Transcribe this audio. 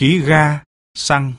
khí ga, xăng.